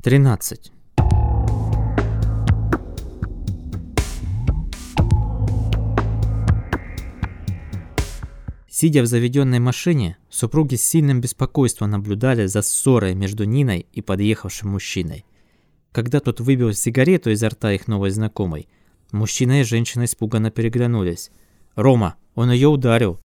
13. Сидя в заведенной машине, супруги с сильным беспокойством наблюдали за ссорой между Ниной и подъехавшим мужчиной. Когда тот выбил сигарету изо рта их новой знакомой, мужчина и женщина испуганно переглянулись. «Рома, он ее ударил!»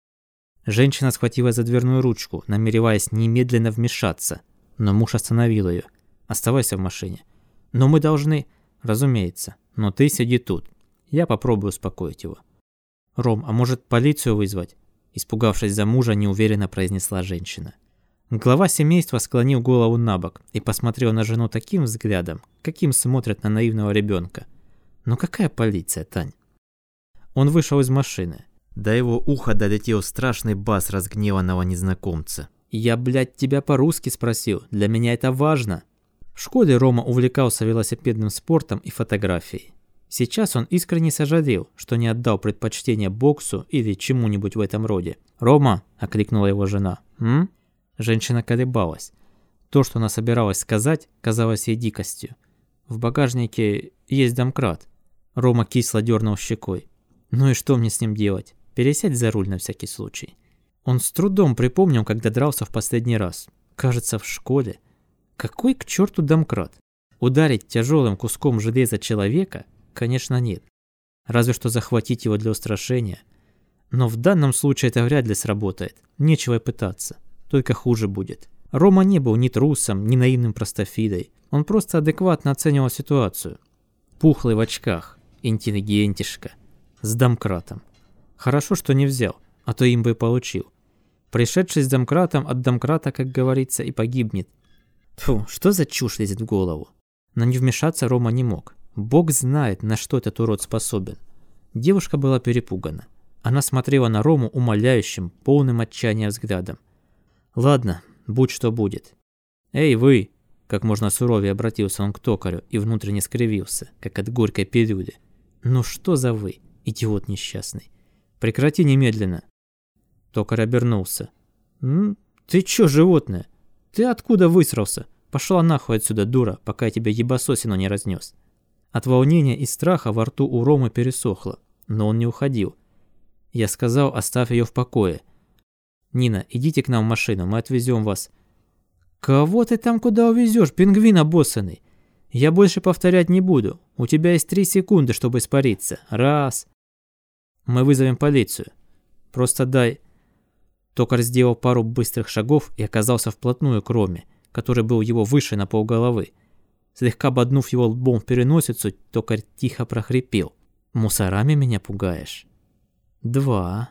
Женщина схватила за дверную ручку, намереваясь немедленно вмешаться, но муж остановил ее – Оставайся в машине. Но мы должны... Разумеется. Но ты сиди тут. Я попробую успокоить его. Ром, а может полицию вызвать? Испугавшись за мужа, неуверенно произнесла женщина. Глава семейства склонил голову на бок и посмотрел на жену таким взглядом, каким смотрят на наивного ребенка. Ну какая полиция, Тань? Он вышел из машины. До его уха долетел страшный бас разгневанного незнакомца. «Я, блядь, тебя по-русски спросил. Для меня это важно». В школе Рома увлекался велосипедным спортом и фотографией. Сейчас он искренне сожалел, что не отдал предпочтение боксу или чему-нибудь в этом роде. «Рома!» – окликнула его жена. «М?» Женщина колебалась. То, что она собиралась сказать, казалось ей дикостью. В багажнике есть домкрат. Рома кисло дернул щекой. Ну и что мне с ним делать? Пересядь за руль на всякий случай. Он с трудом припомнил, когда дрался в последний раз. Кажется, в школе. Какой к черту домкрат? Ударить тяжелым куском железа человека? Конечно, нет. Разве что захватить его для устрашения. Но в данном случае это вряд ли сработает. Нечего и пытаться. Только хуже будет. Рома не был ни трусом, ни наивным простофидой. Он просто адекватно оценивал ситуацию. Пухлый в очках, интеллигентишка, с домкратом. Хорошо, что не взял, а то им бы получил. Пришедший с домкратом от домкрата, как говорится, и погибнет. Фу, что за чушь лезет в голову? Но не вмешаться Рома не мог. Бог знает, на что этот урод способен. Девушка была перепугана. Она смотрела на Рому умоляющим, полным отчаяния взглядом. «Ладно, будь что будет». «Эй, вы!» Как можно суровее обратился он к токарю и внутренне скривился, как от горькой пилюли. «Ну что за вы, идиот несчастный? Прекрати немедленно!» Токарь обернулся. «М? Ты чё, животное? Ты откуда высрался? Пошла нахуй отсюда, дура, пока я тебя ебасосину не разнес. От волнения и страха во рту у Ромы пересохло, но он не уходил. Я сказал, оставь ее в покое. Нина, идите к нам в машину, мы отвезем вас. Кого ты там куда увезешь, пингвин обоссанный? Я больше повторять не буду. У тебя есть три секунды, чтобы испариться. Раз. Мы вызовем полицию. Просто дай... Токарь сделал пару быстрых шагов и оказался вплотную к Роме, который был его выше на полголовы. Слегка боднув его лбом в переносицу, токарь тихо прохрипел. «Мусорами меня пугаешь?» «Два».